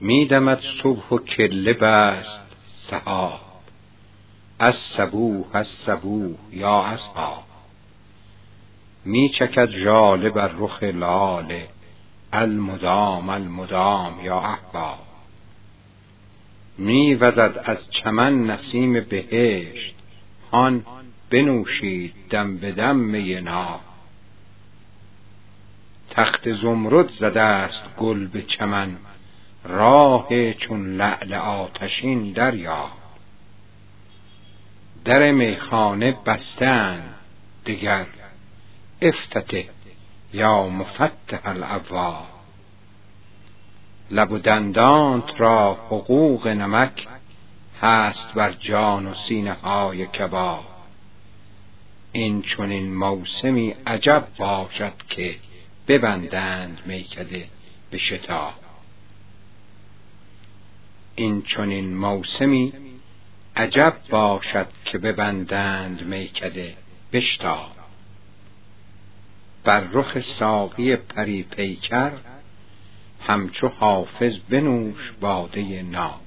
میدمد صبح و کله بست سحاب. از صبوح از صبوح یا اصحاب می چکد ژاله بر رخ لاله المدام المدام یا احباب. می وزد از چمن نسیم بهشت هان بنوشید دم به دم می ناب. تخت زمرد زده است گل به چمن راه چون لعل آتشین دریاب در میخانه بستند دگر افتتح یا مفتح الابواب. لب و دندانت را حقوق نمک هست بر جان و سینه های کباب. این چنین موسمی عجب باشد که ببندند میکده به شتاب. این چنین موسمی عجب باشد که ببندند میکده بشتاب. بر رخ ساقی پری پیکر همچو حافظ بنوش باده ناب.